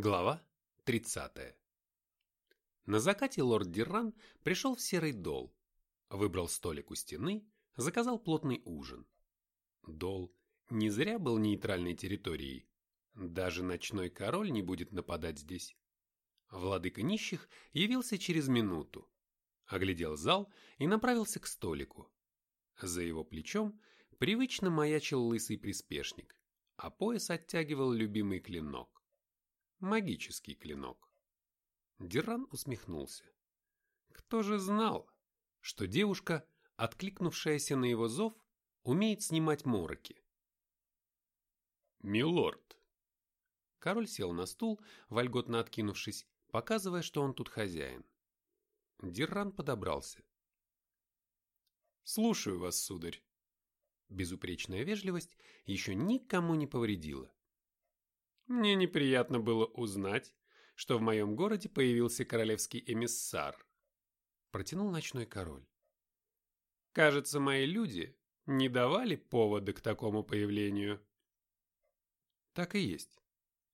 Глава 30. На закате лорд Дирран пришел в серый дол, выбрал столик у стены, заказал плотный ужин. Дол не зря был нейтральной территорией. Даже ночной король не будет нападать здесь. Владыка нищих явился через минуту, оглядел зал и направился к столику. За его плечом привычно маячил лысый приспешник, а пояс оттягивал любимый клинок магический клинок. Диран усмехнулся. Кто же знал, что девушка, откликнувшаяся на его зов, умеет снимать мороки? «Милорд!» Король сел на стул, вольготно откинувшись, показывая, что он тут хозяин. Дирран подобрался. «Слушаю вас, сударь». Безупречная вежливость еще никому не повредила. Мне неприятно было узнать, что в моем городе появился королевский эмиссар. Протянул ночной король. Кажется, мои люди не давали повода к такому появлению. Так и есть.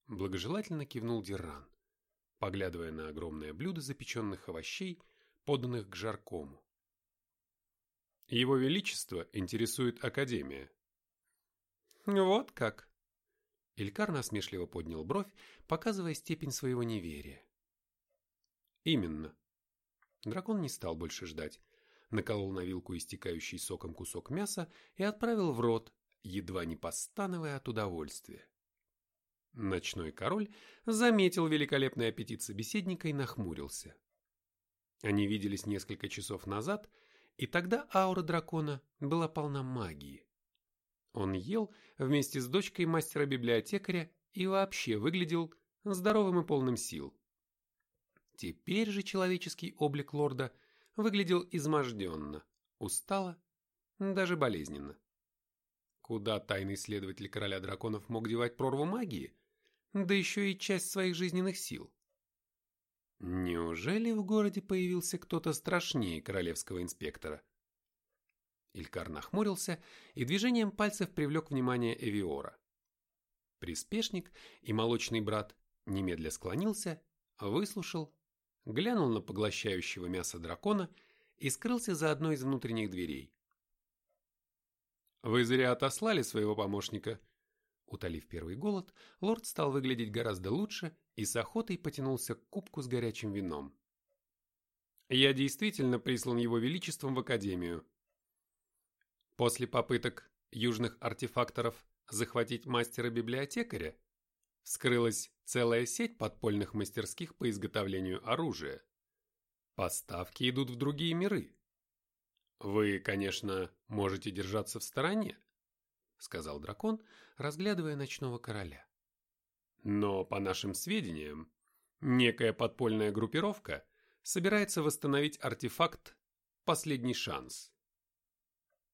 Благожелательно кивнул Диран, поглядывая на огромное блюдо запеченных овощей, поданных к жаркому. Его Величество интересует Академия. Вот как. Илькар насмешливо поднял бровь, показывая степень своего неверия. Именно. Дракон не стал больше ждать. Наколол на вилку истекающий соком кусок мяса и отправил в рот, едва не постановая от удовольствия. Ночной король заметил великолепный аппетит собеседника и нахмурился. Они виделись несколько часов назад, и тогда аура дракона была полна магии. Он ел вместе с дочкой мастера-библиотекаря и вообще выглядел здоровым и полным сил. Теперь же человеческий облик лорда выглядел изможденно, устало, даже болезненно. Куда тайный следователь короля драконов мог девать прорву магии, да еще и часть своих жизненных сил? Неужели в городе появился кто-то страшнее королевского инспектора? Илькар нахмурился и движением пальцев привлек внимание Эвиора. Приспешник и молочный брат немедля склонился, выслушал, глянул на поглощающего мясо дракона и скрылся за одной из внутренних дверей. «Вы зря отослали своего помощника». Утолив первый голод, лорд стал выглядеть гораздо лучше и с охотой потянулся к кубку с горячим вином. «Я действительно прислан его величеством в академию. После попыток южных артефакторов захватить мастера-библиотекаря, вскрылась целая сеть подпольных мастерских по изготовлению оружия. Поставки идут в другие миры. Вы, конечно, можете держаться в стороне, сказал дракон, разглядывая ночного короля. Но, по нашим сведениям, некая подпольная группировка собирается восстановить артефакт «Последний шанс».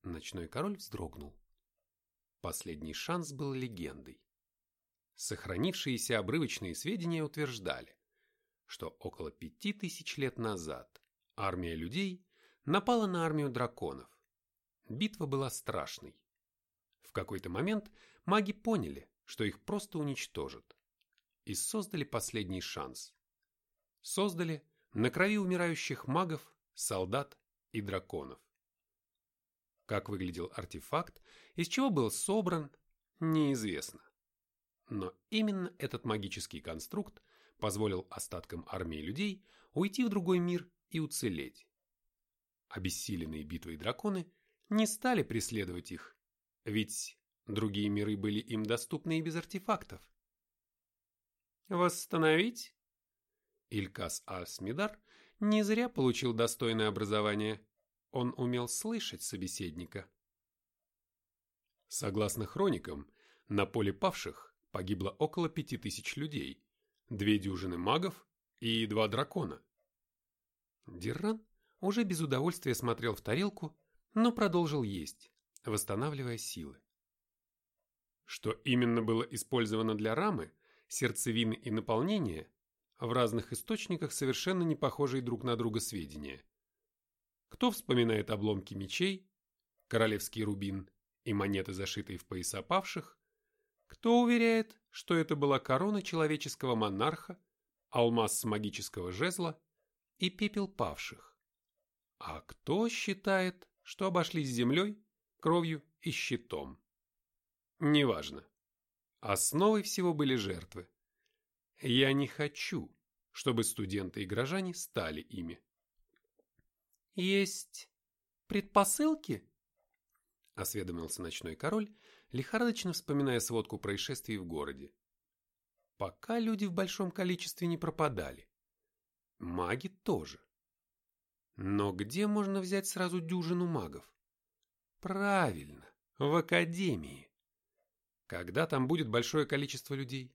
Ночной король вздрогнул. Последний шанс был легендой. Сохранившиеся обрывочные сведения утверждали, что около пяти тысяч лет назад армия людей напала на армию драконов. Битва была страшной. В какой-то момент маги поняли, что их просто уничтожат, и создали последний шанс. Создали на крови умирающих магов, солдат и драконов. Как выглядел артефакт, из чего был собран, неизвестно. Но именно этот магический конструкт позволил остаткам армии людей уйти в другой мир и уцелеть. Обессиленные битвой драконы не стали преследовать их, ведь другие миры были им доступны и без артефактов. Восстановить? Илькас Асмидар не зря получил достойное образование. Он умел слышать собеседника. Согласно хроникам, на поле павших погибло около пяти тысяч людей, две дюжины магов и два дракона. Дирран уже без удовольствия смотрел в тарелку, но продолжил есть, восстанавливая силы. Что именно было использовано для рамы, сердцевины и наполнения, в разных источниках совершенно не похожие друг на друга сведения. Кто вспоминает обломки мечей, королевский рубин и монеты, зашитые в пояса павших, Кто уверяет, что это была корона человеческого монарха, алмаз с магического жезла и пепел павших? А кто считает, что обошлись землей, кровью и щитом? Неважно. Основой всего были жертвы. Я не хочу, чтобы студенты и горожане стали ими. Есть предпосылки? Осведомился ночной король, лихорадочно вспоминая сводку происшествий в городе. Пока люди в большом количестве не пропадали. Маги тоже. Но где можно взять сразу дюжину магов? Правильно, в академии. Когда там будет большое количество людей?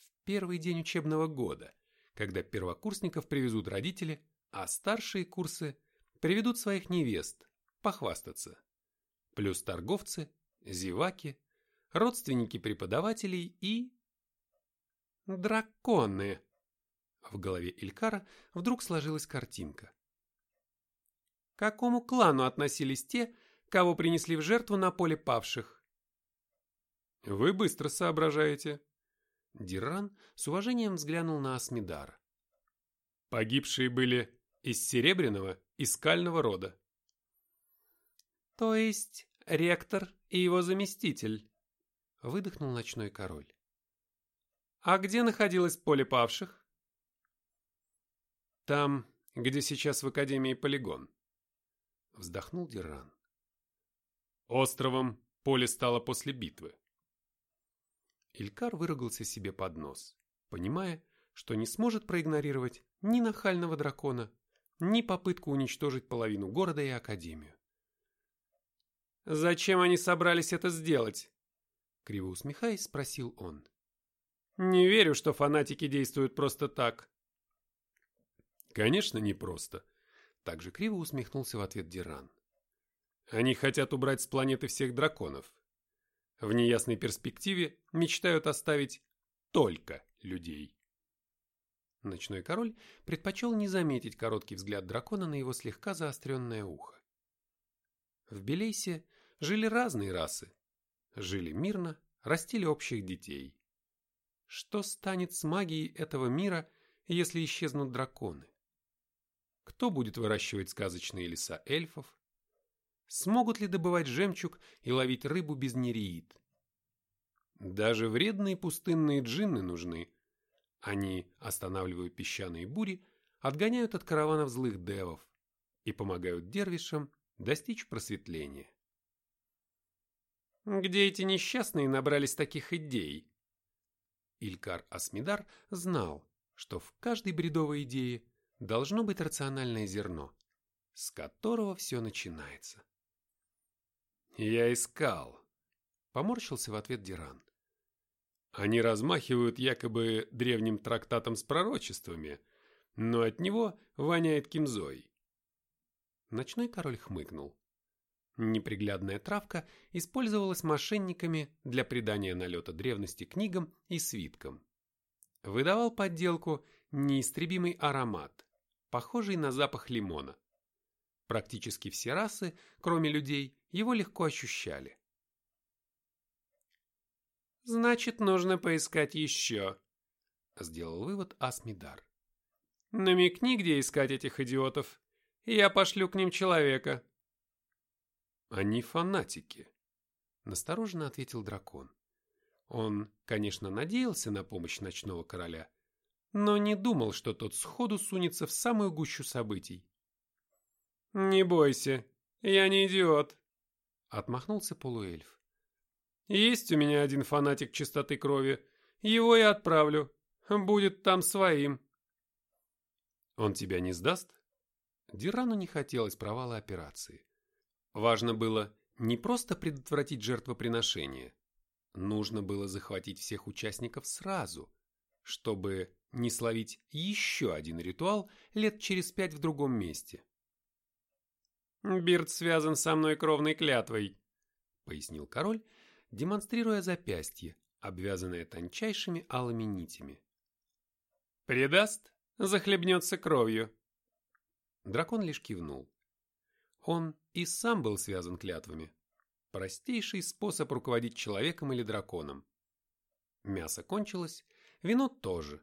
В первый день учебного года, когда первокурсников привезут родители, а старшие курсы приведут своих невест похвастаться. Плюс торговцы, зеваки, родственники преподавателей и... Драконы! В голове Илькара вдруг сложилась картинка. К какому клану относились те, кого принесли в жертву на поле павших? Вы быстро соображаете. Диран с уважением взглянул на Асмидара. Погибшие были из серебряного и скального рода. То есть ректор и его заместитель, выдохнул ночной король. А где находилось поле павших? Там, где сейчас в Академии полигон. Вздохнул Диран. Островом поле стало после битвы. Илькар выругался себе под нос, понимая, что не сможет проигнорировать ни нахального дракона, ни попытку уничтожить половину города и Академию. «Зачем они собрались это сделать?» Криво усмехаясь, спросил он. «Не верю, что фанатики действуют просто так». «Конечно, не просто», — также криво усмехнулся в ответ Диран. «Они хотят убрать с планеты всех драконов. В неясной перспективе мечтают оставить только людей». Ночной король предпочел не заметить короткий взгляд дракона на его слегка заостренное ухо. В Белейсе жили разные расы. Жили мирно, растили общих детей. Что станет с магией этого мира, если исчезнут драконы? Кто будет выращивать сказочные леса эльфов? Смогут ли добывать жемчуг и ловить рыбу без нереид? Даже вредные пустынные джинны нужны, они останавливают песчаные бури, отгоняют от караванов злых девов и помогают дервишам достичь просветления. Где эти несчастные набрались таких идей? Илькар Асмидар знал, что в каждой бредовой идее должно быть рациональное зерно, с которого все начинается. «Я искал», — поморщился в ответ Диран. Они размахивают якобы древним трактатом с пророчествами, но от него воняет кимзой. Ночной король хмыкнул. Неприглядная травка использовалась мошенниками для придания налета древности книгам и свиткам. Выдавал подделку неистребимый аромат, похожий на запах лимона. Практически все расы, кроме людей, его легко ощущали. Значит, нужно поискать еще. Сделал вывод Асмидар. Намекни, где искать этих идиотов, я пошлю к ним человека. Они фанатики, настороженно ответил дракон. Он, конечно, надеялся на помощь ночного короля, но не думал, что тот сходу сунется в самую гущу событий. «Не бойся, я не идиот», — отмахнулся полуэльф. Есть у меня один фанатик чистоты крови. Его я отправлю. Будет там своим. Он тебя не сдаст? Дирану не хотелось провала операции. Важно было не просто предотвратить жертвоприношение. Нужно было захватить всех участников сразу, чтобы не словить еще один ритуал лет через пять в другом месте. «Бирд связан со мной кровной клятвой», — пояснил король, демонстрируя запястье, обвязанное тончайшими алыми нитями. «Предаст? Захлебнется кровью!» Дракон лишь кивнул. Он и сам был связан клятвами. Простейший способ руководить человеком или драконом. Мясо кончилось, вино тоже.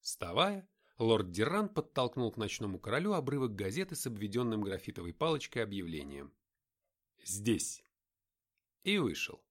Вставая, лорд Дирран подтолкнул к ночному королю обрывок газеты с обведенным графитовой палочкой объявлением. «Здесь!» И вышел.